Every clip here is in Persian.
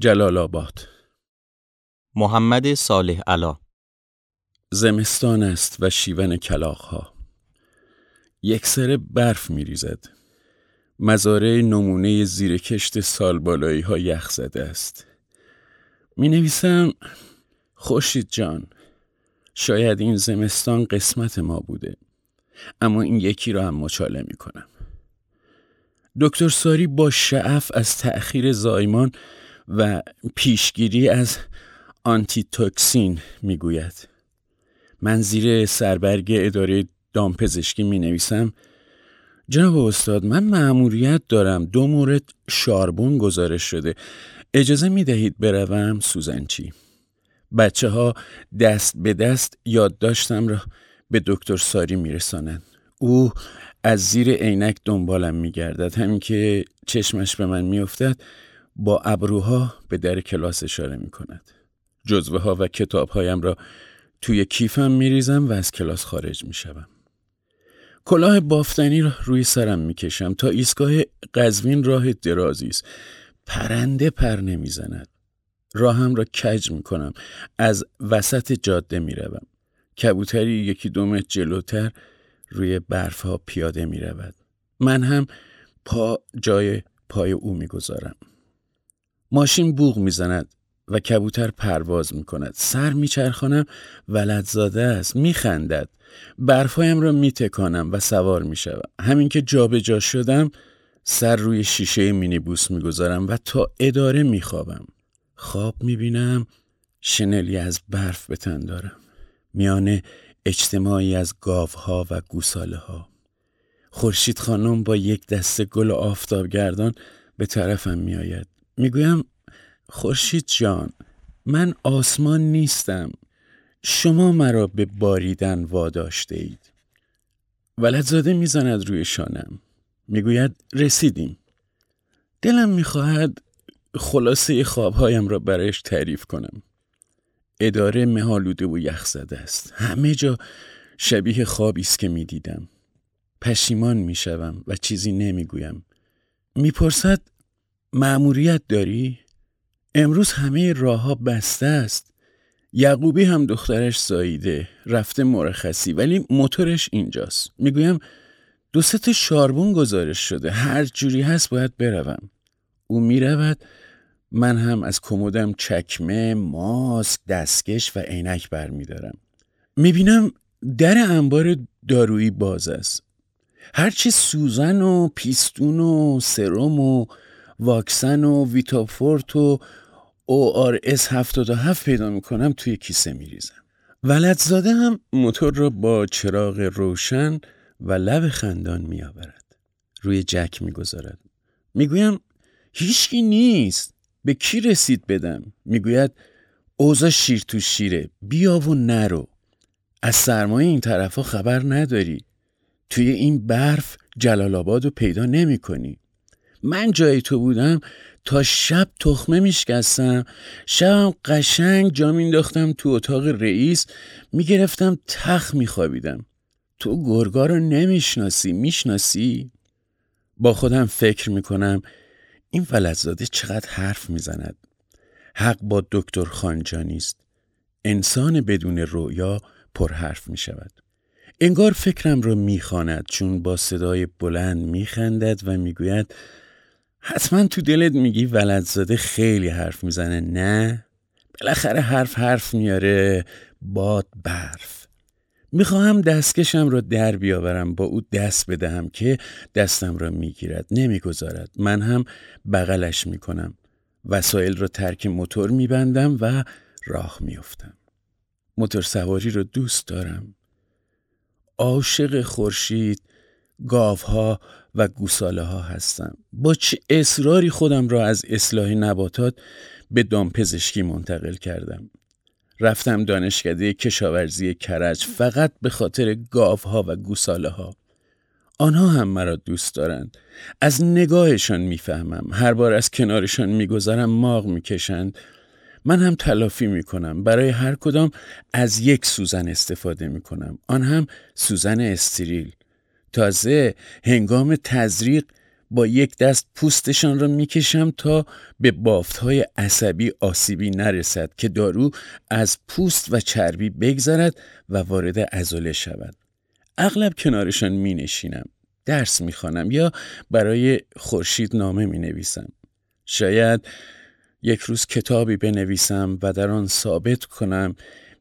جلال آباد محمد صالح علا زمستان است و شیون کلاغ یک سر برف می ریزد. مزاره نمونه زیر کشت سالبالایی ها یخ زده است. می نویسم خوشید جان شاید این زمستان قسمت ما بوده اما این یکی را هم مچاله می کنم. دکتر ساری با شعف از تأخیر زایمان و پیشگیری از آنتی توکسین می‌گوید. من زیر سربرگ اداره دامپزشکی می نویسم جناب استاد من معموریت دارم. دو مورد شاربون گزارش شده. اجازه می دهید بروم سوزنچی. بچه ها دست به دست یادداشتم را به دکتر ساری می رسانند او از زیر عینک دنبالم می گردد همین که چشمش به من می افتد با ابروها به در کلاس اشاره می کند جزوه ها و کتاب هایم را توی کیفم می ریزم و از کلاس خارج می شوم. کلاه بافتنی را روی سرم می کشم تا ایستگاه قزوین راه درازی است. پرنده پر نمی‌زند. راهم را کج می کنم. از وسط جاده می روم. کبوتری یکی دو جلوتر روی برف ها پیاده می رود. من هم پا جای پای او می گذارم. ماشین بوغ می زند و کبوتر پرواز می کند. سر می چرخانم ولدزاده است. می خندد. برفایم را می تکانم و سوار می شوم. همین که جابجا جا شدم سر روی شیشه مینیبوس می گذارم و تا اداره می خوابم. خواب می بینم شنلی از برف به تن دارم. میان اجتماعی از گاوها و گوساله ها. خورشید خانم با یک دسته گل آفتابگردان به طرفم می آید. می گویم خورشید جان من آسمان نیستم. شما مرا به باریدن واداشته اید. ولدزاده می‌زند روی شانم. می‌گوید رسیدیم. دلم می‌خواهد خلاصه خوابهایم را برایش تعریف کنم. اداره مهالوده و یخ زده است. همه جا شبیه خوابی است که می‌دیدم. پشیمان می‌شوم و چیزی نمی‌گویم. می‌پرسد معموریت داری؟ امروز همه راه ها بسته است. یعقوبی هم دخترش ساییده رفته مرخصی ولی موتورش اینجاست. می‌گویم دو ست شاربون گزارش شده. هر جوری هست باید بروم. او می‌رود من هم از کمدم چکمه ماسک دستکش و عینک برمیدارم. می‌بینم در انبار دارویی باز است. هرچی سوزن و پیستون و سرم و واکسن و ویتافورت و ORS 77 پیدا می‌کنم توی کیسه میریزم. ولدزاده هم موتور را با چراغ روشن و لب خندان میآورد. روی جک می‌گذارد. می‌گویم هیچکی نیست. به کی رسید بدم؟ می‌گوید اوضاع شیر تو شیره. بیا و نرو. از سرمایه این طرفا خبر نداری. توی این برف جلال آباد رو پیدا نمی کنی من جای تو بودم تا شب تخمه میشکستم. شبم قشنگ جا مینداختم تو اتاق رئیس می‌گرفتم تخ میخوابیدم. تو گرگا رو نمی‌شناسی می‌شناسی؟ با خودم فکر می‌کنم این ولدزاده چقدر حرف می‌زند. حق با دکتر خانجانی است انسان بدون رویا پر حرف می شود. انگار فکرم رو می‌خواند چون با صدای بلند میخندد و می‌گوید حتما تو دلت میگی ولدزاده خیلی حرف می‌زنه. نه؟ بالاخره حرف حرف میاره. باد برف. می‌خواهم دستکشم را در بیاورم با او دست بدهم که دستم را می‌گیرد نمی‌گذارد. من هم بغلش می‌کنم. وسایل را ترک موتور میبندم و راه میافتم. موتور سواری را دوست دارم. عاشق خورشید گاوها و گوساله ها هستم. با چه اصراری خودم را از اصلاح نباتات به دامپزشکی منتقل کردم. رفتم دانشکده کشاورزی کرج فقط به خاطر گاوها و گوساله ها آنها هم مرا دوست دارند. از نگاهشان می‌فهمم. هر بار از کنارشان میگذرم ماغ می‌کشند. من هم تلافی می‌کنم. برای هر کدام از یک سوزن استفاده می‌کنم. آن هم سوزن استریل. تازه هنگام تزریق با یک دست پوستشان را می‌کشم تا به بافتهای عصبی آسیبی نرسد که دارو از پوست و چربی بگذرد و وارد عضله شود. اغلب کنارشان می نشینم درس می یا برای خورشید نامه می نویسم شاید یک روز کتابی بنویسم و در آن ثابت کنم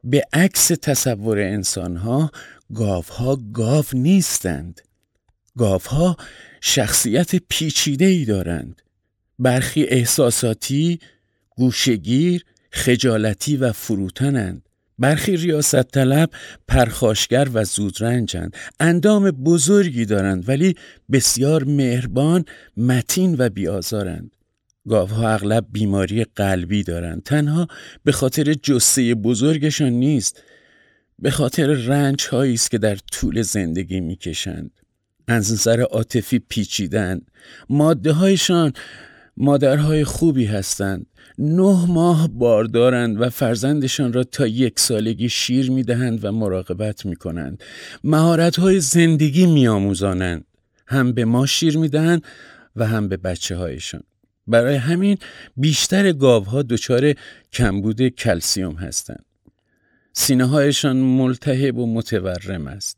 به عکس تصور انسانها گاوها گاو نیستند. گاوها شخصیت پیچیده ای دارند. برخی احساساتی، گوشگیر، خجالتی و فروتنند. برخی ریاست طلب پرخاشگر و زودرنجند. اندام بزرگی دارند ولی بسیار مهربان متین و بیازارند گاوها اغلب بیماری قلبی دارند. تنها به خاطر جسه بزرگشان نیست به خاطر رنج هایی است که در طول زندگی می‌کشند. از نظر عاطفی پیچیدن ماده هایشان مادرهای خوبی هستند. نه ماه باردارند و فرزندشان را تا یک سالگی شیر می دهند و مراقبت می کنند مهارت های زندگی می آموزانند هم به ما شیر می دهند و هم به بچه هایشان برای همین بیشتر گاوها دچار کمبود کلسیوم هستند. سینه هایشان ملتهب و متورم است.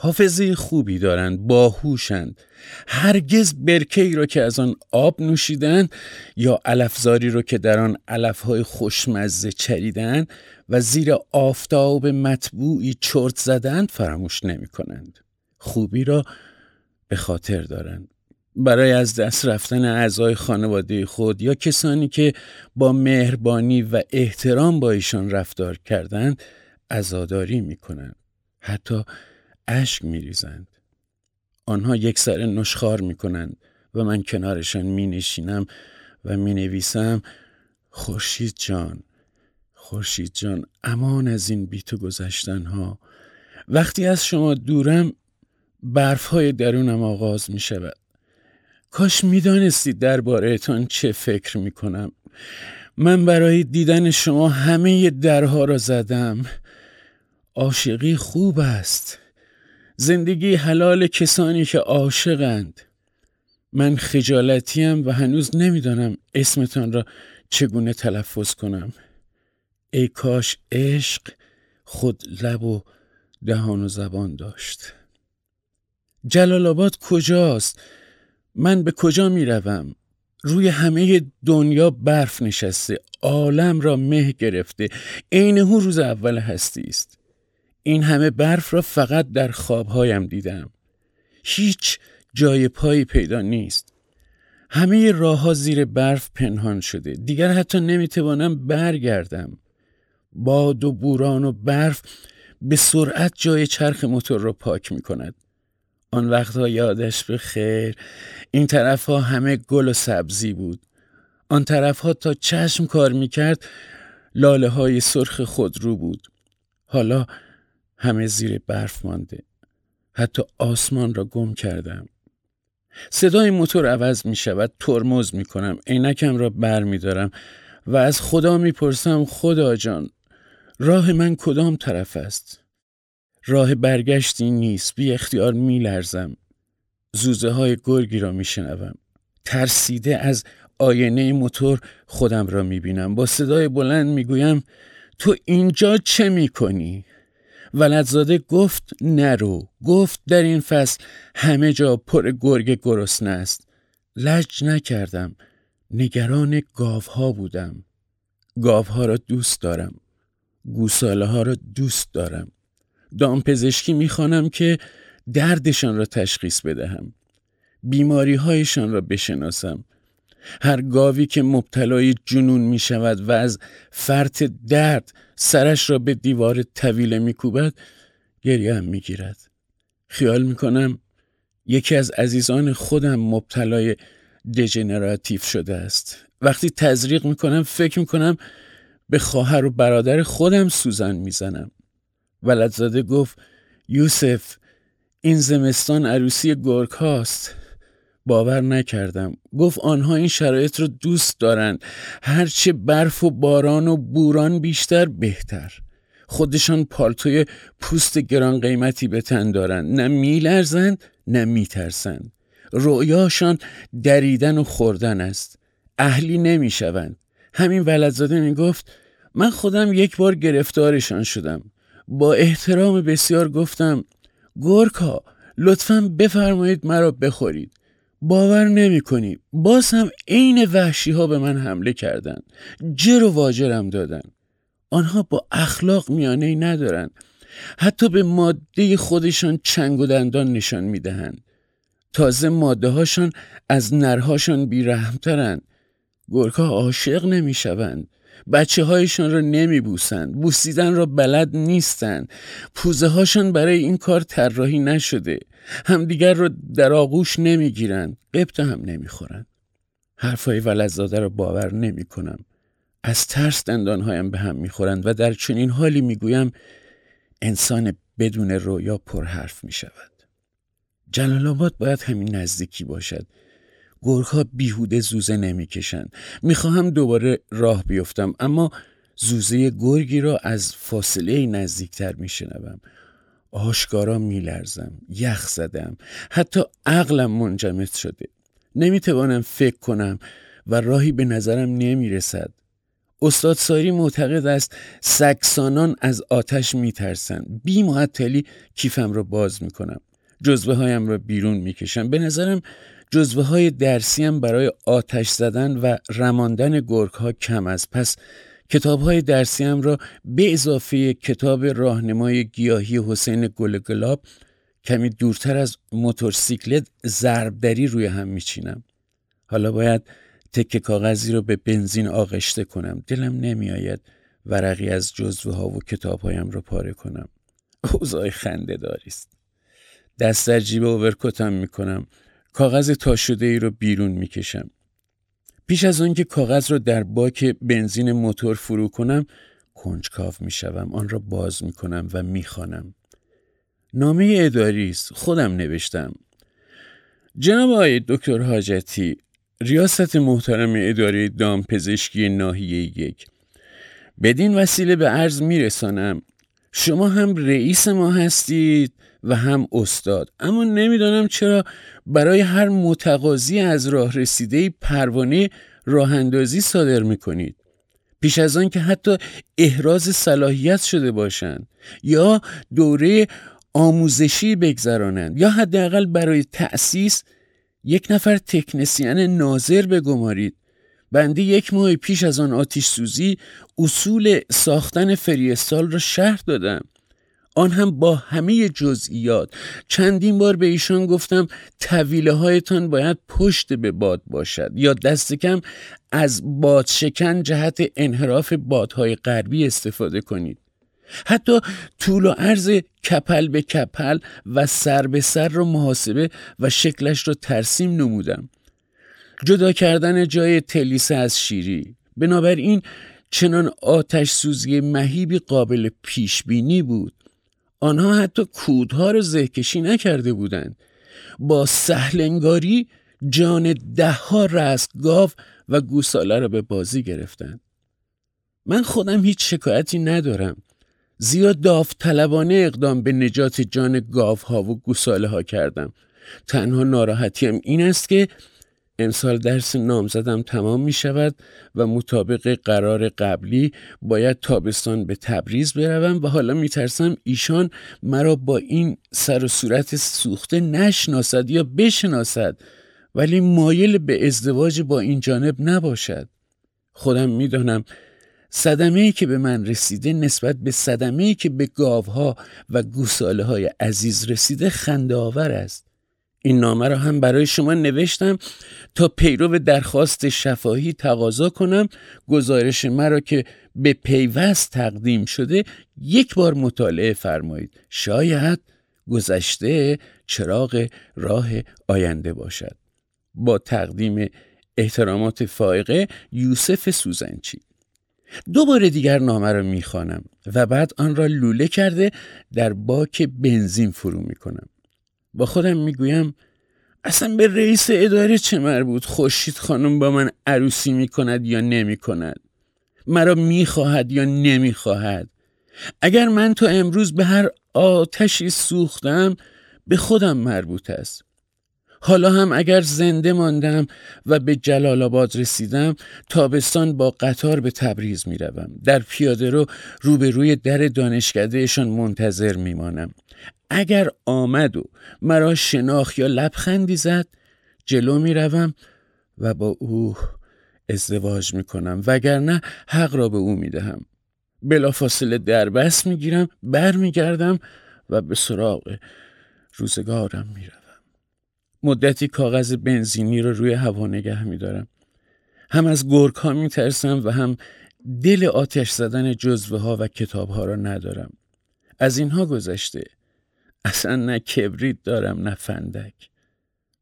حافظه خوبی دارند باهوشند. هرگز برکه ای را که از آن آب نوشیدن یا علفزاری را که در آن علفهای خوشمزه چریدن و زیر آفتاب مطبوعی چرت زدند فراموش نمی کنند. خوبی را به خاطر دارند. برای از دست رفتن اعضای خانواده خود یا کسانی که با مهربانی و احترام با ایشان رفتار کردند عزاداری می کنند. حتی اشک می ریزند. آنها یک سر نشخار می کنند و من کنارشان می نشینم و می نویسم خورشید جان خورشید جان امان از این بیت گذشتن ها وقتی از شما دورم برف های درونم آغاز می شود کاش می دانستید دربارهتان چه فکر می کنم من برای دیدن شما همه درها را زدم. عاشقی خوب است. زندگی حلال کسانی که عاشقند. من خجالتیم و هنوز نمی‌دانم اسمتان را چگونه تلفظ کنم. ای کاش عشق خود لب و دهان و زبان داشت. جلال آباد کجاست؟ من به کجا می روم؟ روی همه دنیا برف نشسته عالم را مه گرفته. عین روز اول هستی است. این همه برف را فقط در خوابهایم دیدم. هیچ جای پایی پیدا نیست. همه راه ها زیر برف پنهان شده. دیگر حتی نمی‌توانم برگردم. باد و بوران و برف به سرعت جای چرخ موتور را پاک می کند آن وقتها یادش به خیر. این طرف ها همه گل و سبزی بود. آن طرف ها تا چشم کار می کرد لاله های سرخ خود رو بود. حالا همه زیر برف مانده. حتی آسمان را گم کردم. صدای موتور عوض می شود ترمز می کنم عینکم را بر می دارم و از خدا می پرسم خدا جان راه من کدام طرف است؟ راه برگشتی نیست بی اختیار می لرزم زوزه های گرگی را می شنوم ترسیده از آینه موتور خودم را می بینم با صدای بلند می گویم تو اینجا چه می کنی؟ ولدزاده گفت نرو. گفت در این فصل همه جا پر گرگ گرسنه است. لج نکردم. نگران گاوها بودم. گاوها را دوست دارم. گوساله ها را دوست دارم. دامپزشکی می‌خوانم که دردشان را تشخیص بدهم بیماری هایشان را بشناسم هر گاوی که مبتلای جنون می شود و از فرط درد سرش را به دیوار طویله می کوبد گریه هم می گیرد. خیال می کنم یکی از عزیزان خودم مبتلای دژنراتیو شده است. وقتی تزریق می کنم فکر می کنم به خواهر و برادر خودم سوزن می‌زنم. ولدزاده گفت یوسف این زمستان عروسی گرگ هاست. باور نکردم. گفت آنها این شرایط رو دوست دارند. هرچه برف و باران و بوران بیشتر بهتر. خودشان پالتوی پوست گران قیمتی به تن دارند. نه میلرزند نه میترسند. رؤیاشان دریدن و خوردن است. اهلی نمی‌شوند. همین ولدزاده می‌گفت من خودم یک بار گرفتارشان شدم. با احترام بسیار گفتم گورکا لطفا بفرمایید مرا بخورید. باور نمی کنی باز هم عین وحشی ها به من حمله کردند جر و واجرم دادن آنها با اخلاق میانه ای ندارند حتی به ماده خودشان چنگ و دندان نشان می‌دهند. تازه ماده هاشان از نرهاشان بیرحمترند. گرکا عاشق نمی‌شوند. بچه هایشان را نمی بوسند بوسیدن را بلد نیستند. پوزه هاشان برای این کار طراحی نشده. همدیگر را در آغوش نمی‌گیرند. قبط هم نمی‌خورند. حرفهای ولدزاده را باور نمی کنم از ترس دندانهایم به هم می‌خورند و در چنین حالی می‌گویم انسان بدون رویا پر حرف می شود جلال آباد باید همین نزدیکی باشد. گرگها بیهوده زوزه نمی‌کشند می‌خواهم دوباره راه بیفتم اما زوزه گرگی را از فاصله نزدیکتر میشنوم. آشکارا میلرزم یخ زدم حتی عقلم منجمد شده. نمی‌توانم فکر کنم و راهی به نظرم نمی‌رسد. استاد ساری معتقد است سکسانان از آتش میترسند. بی معطلی کیفم را باز می‌کنم. جزوه هایم را بیرون می‌کشم. به نظرم جزوه های درسی هم برای آتش زدن و رماندن گرگ ها کم است. پس کتاب های درسی هم را به اضافه کتاب راهنمای گیاهی حسین گلگلاب کمی دورتر از موتورسیکلت ضربدری روی هم میچینم. حالا باید تکه کاغذی رو به بنزین آغشته کنم. دلم نمیآید ورقی از جزوه ها و کتاب هایم رو پاره کنم. اوضاع خنده داریست دست در جیب اوورکوتم می‌کنم. کاغذ تا شده ای رو بیرون می‌کشم. پیش از آنکه کاغذ را در باک بنزین موتور فرو کنم کنجکاو می‌شوم آن را باز می‌کنم و می‌خوانم. نامه اداری است. خودم نوشتم. جناب آقای دکتر حاجتی ریاست محترم اداره دامپزشکی ناحیه یک. بدین وسیله به عرض میرسانم. شما هم رئیس ما هستید. و هم استاد. اما نمی‌دانم چرا برای هر متقاضی از راه رسیده پروانه راه اندازی صادر می‌کنید. پیش از آن که حتی احراز صلاحیت شده باشند یا دوره آموزشی بگذرانند یا حداقل برای تأسیس یک نفر تکنسیان ناظر بگمارید. بنده یک ماه پیش از آن آتیش سوزی اصول ساختن فریستال را شهر دادم. آن هم با همه جزئیات. چندین بار به ایشان گفتم طویله هایتان باید پشت به باد باشد یا دست کم از باد شکن جهت انحراف بادهای غربی استفاده کنید. حتی طول و عرض کپل به کپل و سر به سر را محاسبه و شکلش را ترسیم نمودم. جدا کردن جای تلیسه از شیری. بنابراین چنان آتش سوزی مهیبی قابل پیش بینی بود. آنها حتی کودها را زهکشی نکرده بودند. با سهلنگاری جان ده ها رستگاو و گوساله را به بازی گرفتند. من خودم هیچ شکایتی ندارم. زیرا داوطلبانه اقدام به نجات جان گاوها و گوساله ها کردم. تنها ناراحتیم این است که امسال درس نامزدم تمام می شود و مطابق قرار قبلی باید تابستان به تبریز بروم و حالا می ترسم ایشان مرا با این سر و صورت سوخته نشناسد یا بشناسد ولی مایل به ازدواج با این جانب نباشد. خودم می‌دانم صدمه ای که به من رسیده نسبت به صدمه ای که به گاوها و گوساله های عزیز رسیده خنده آور است. این نامه را هم برای شما نوشتم تا پیرو درخواست شفاهی تقاضا کنم. گزارش مرا که به پیوست تقدیم شده یک بار مطالعه فرمایید. شاید گذشته چراغ راه آینده باشد. با تقدیم احترامات فائقه یوسف سوزنچی. دو بار دیگر نامه را می‌خوانم و بعد آن را لوله کرده در باک بنزین فرو می‌کنم. با خودم می‌گویم اصلا به رئیس اداره چه مربوط؟ خورشید خانم با من عروسی می‌کند یا نمی‌کند؟ مرا می‌خواهد یا نمی‌خواهد؟ اگر من تا امروز به هر آتشی سوختم به خودم مربوط است. حالا هم اگر زنده ماندم و به جلال آباد رسیدم تابستان با قطار به تبریز می روم. در پیاده رو روبروی در دانشکدهشان منتظر می مانم. اگر آمد و مرا شناخ یا لبخندی زد جلو می روم و با او ازدواج می کنم وگرنه حق را به او می دهم. بلافاصله دربست می گیرم بر می گردم و به سراغ روزگارم می روم. مدتی کاغذ بنزینی رو روی هوا نگه می دارم. هم از گرگ ها می ترسم و هم دل آتش زدن جزوه ها و کتاب ها را ندارم. از اینها گذشته. اصلا نه کبریت دارم نه فندک.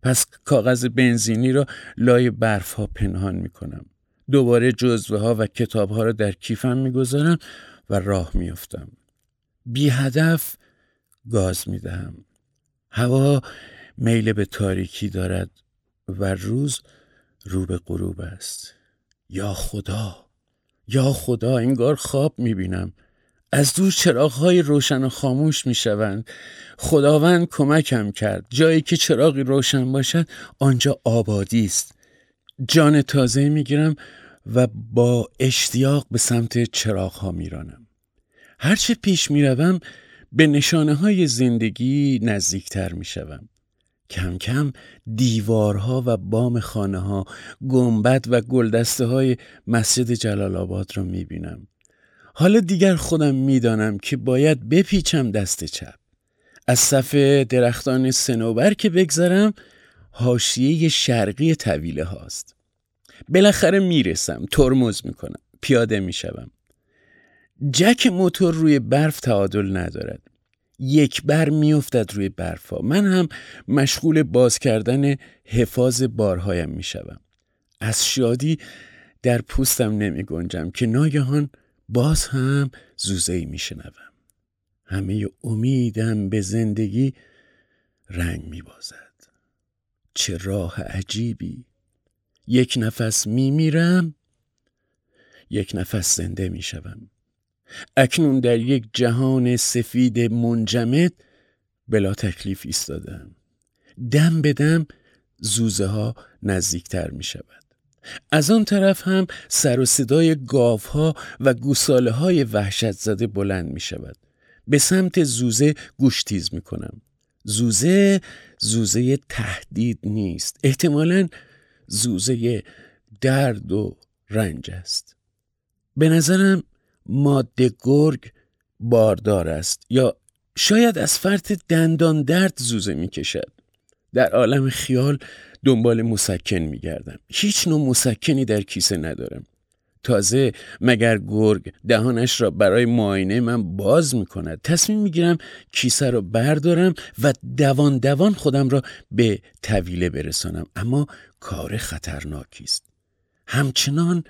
پس کاغذ بنزینی را لای برف ها پنهان می کنم. دوباره جزوه ها و کتاب ها را در کیفم می گذارم و راه می افتم. بی هدف گاز می دهم. هوا میل به تاریکی دارد و روز رو به غروب است. یا خدا یا خدا انگار خواب می‌بینم. از دور چراغهای روشن و خاموش می‌شوند. خداوند کمکم کرد. جایی که چراغی روشن باشد آنجا آبادی است. جان تازه می‌گیرم و با اشتیاق به سمت چراغها میرانم. هرچه پیش می‌روم به نشانه های زندگی نزدیکتر می‌شوم. کم کم دیوارها و بام خانه ها گنبد و گلدسته های مسجد جلال آباد را می بینم. حالا دیگر خودم می‌دانم که باید بپیچم دست چپ. از صفحه درختان سنوبر که بگذرم حاشیه شرقی طویله هاست. بالاخره می‌رسم ترمز می‌کنم پیاده می‌شوم جک موتور روی برف تعادل ندارد یک بر میافتد روی برفا من هم مشغول باز کردن حفاظ بارهایم می‌شوم از شادی در پوستم نمی گنجم که ناگهان باز هم زوزه ای می شنوم. همه امیدم به زندگی رنگ می بازد. چه راه عجیبی یک نفس می میرم یک نفس زنده می شوم. اکنون در یک جهان سفید منجمد بلا تکلیف ایستادم دم به دم زوزه ها نزدیکتر می شود. از آن طرف هم سر و صدای گاف ها و گوساله های وحشت زده بلند می شود. به سمت زوزه گوش تیز می کنم. زوزه زوزه تهدید نیست. احتمالا زوزه درد و رنج است. به نظرم ماده گرگ باردار است یا شاید از فرط دندان درد زوزه می کشد. در عالم خیال دنبال مسکن می گردم. هیچ نوع مسکنی در کیسه ندارم. تازه مگر گرگ دهانش را برای معاینه من باز می کند تصمیم می گیرم کیسه را بردارم و دوان دوان خودم را به طویله برسانم اما کار خطرناکی است همچنان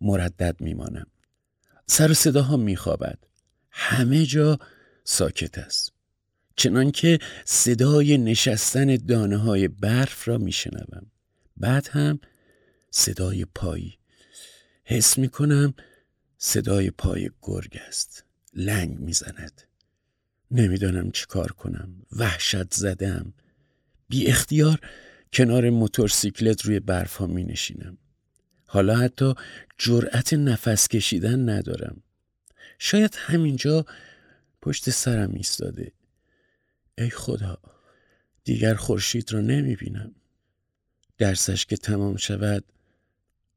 مردد می مانم سر صداها میخوابد. همه جا ساکت است. چنانکه صدای نشستن دانه های برف را میشنوم. بعد هم صدای پایی حس می‌کنم صدای پای گرگ است. لنگ می‌زند. نمی‌دانم چی کار کنم. وحشت زدم. بی اختیار کنار موتورسیکلت روی برف ها می نشینم حالا حتی جرأت نفس کشیدن ندارم. شاید همینجا پشت سرم ایستاده. ای خدا دیگر خورشید را نمی بینم درسش که تمام شود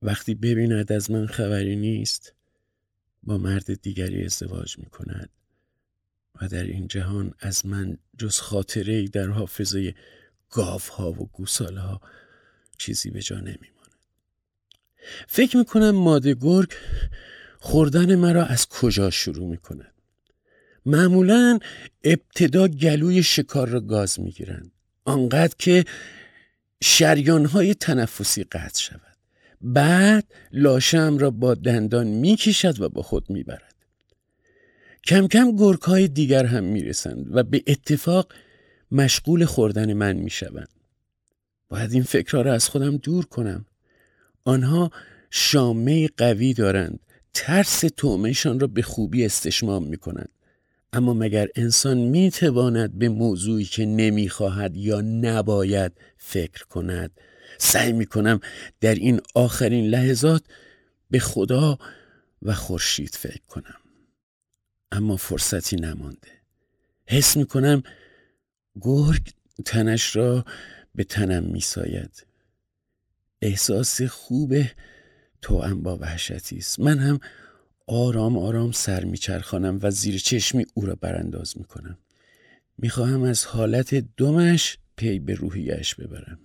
وقتی ببیند از من خبری نیست با مرد دیگری ازدواج می کند و در این جهان از من جز خاطره در حافظه گاف ها و گوساله ها چیزی به جا نمی فکر می‌کنم ماده گرگ خوردن مرا از کجا شروع می‌کند. معمولا ابتدا گلوی شکار را گاز می‌گیرند. آنقدر که شریانهای تنفسی قطع شود. بعد لاشم را با دندان می‌کشد و با خود می‌برد. کم کم گرگ های دیگر هم می‌رسند و به اتفاق مشغول خوردن من می‌شوند. باید این فکرها را از خودم دور کنم. آنها شامه قوی دارند. ترس تومهشان را به خوبی استشمام می کنند اما مگر انسان می تواند به موضوعی که نمی‌خواهد یا نباید فکر کند؟ سعی می کنم در این آخرین لحظات به خدا و خورشید فکر کنم. اما فرصتی نمانده. حس می کنم گرگ تنش را به تنم می ساید احساس خوب تو هم با وحشتی است. من هم آرام آرام سر میچرخانم و زیر چشمی او را برانداز می‌کنم. می‌خواهم از حالت دمش پی به روحیش ببرم.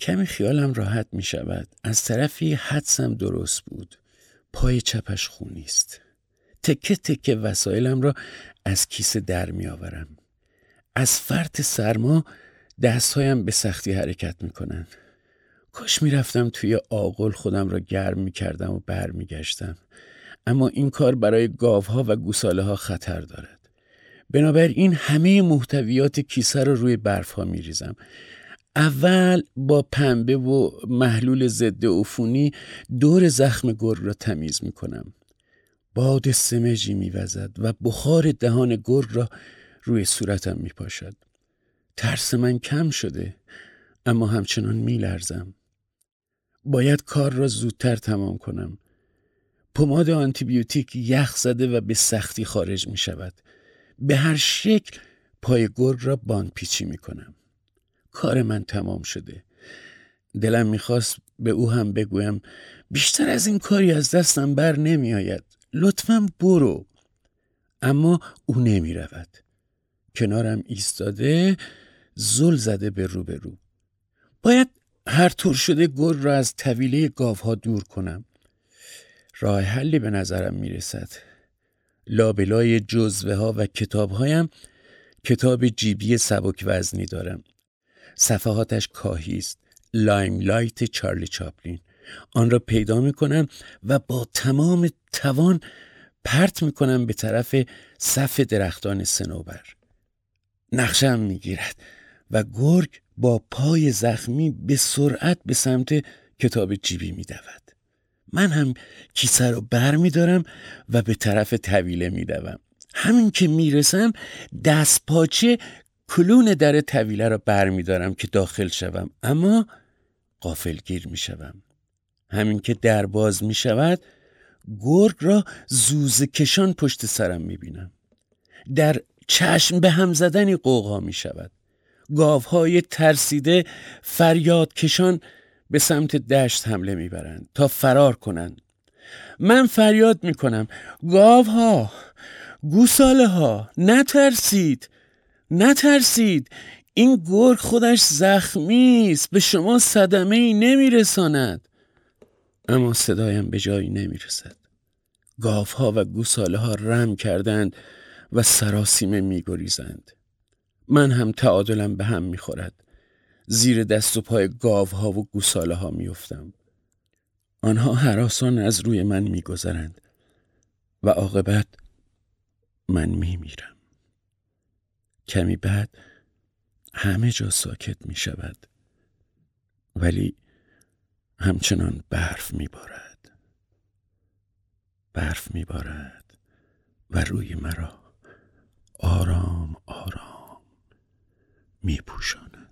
کمی خیالم راحت می شود از طرفی حدسم درست بود. پای چپش خونی است تکه تکه وسایلم را از کیسه در می آورم از فرط سرما دستهایم به سختی حرکت می کنند کاش می‌رفتم توی آغل خودم را گرم می‌کردم و برمیگشتم اما این کار برای گاوها و گوساله ها خطر دارد بنابراین همه محتویات کیسه را روی برف ها می ریزم. اول با پنبه و محلول ضد عفونی دور زخم گرگ را تمیز می کنم. باد سمجی می وزد و بخار دهان گرگ را روی صورتم می پاشد. ترس من کم شده اما همچنان می لرزم. باید کار را زودتر تمام کنم. پماد آنتیبیوتیک یخ زده و به سختی خارج می شود. به هر شکل پای گرگ را باند پیچی می کنم. کار من تمام شده. دلم می‌خواست به او هم بگویم بیشتر از این کاری از دستم بر نمی آید. لطفا برو. اما او نمی رود. کنارم ایستاده زل زده به رو به رو. باید هر طور شده گل را از طویله گاوها دور کنم. راه حلی به نظرم می‌رسد. لابلای جزوه ها و کتاب هایم کتاب جیبی سبک وزنی دارم. صفحاتش کاهی است. لایم‌لایت چارلی چاپلین آن را پیدا می کنم و با تمام توان پرت می کنم به طرف صف درختان صنوبر نقشه‌ام می گیرد و گرگ با پای زخمی به سرعت به سمت کتاب جیبی می دود. من هم کیسه رو بر می دارم و به طرف طویله می دوم. همین که می‌رسم دست پاچه کلون در طویله را بر می دارم که داخل شوم اما قافلگیر می شوم. همین که در باز می شود گرگ را زوز کشان پشت سرم می بینم. در چشم به هم زدنی قوقا می شود. گاوهای ترسیده فریاد کشان به سمت دشت حمله می‌برند تا فرار کنند. من فریاد می‌کنم. گاوها گوساله ها نترسید نترسید. این گرگ خودش زخمی است. به شما صدمه ای نمیرساند. اما صدایم به جایی نمی‌رسد. گاوها و گوساله ها رم کردند و سراسیمه میگریزند. من هم تعادلم به هم می‌خورد. زیر دست و پای گاوها و گوساله ها میفتم آنها حراسان از روی من میگذرند و عاقبت من میمیرم. کمی بعد همه جا ساکت می شود ولی همچنان برف میبارد. برف میبارد و روی مرا آرام آرام میپوشاند.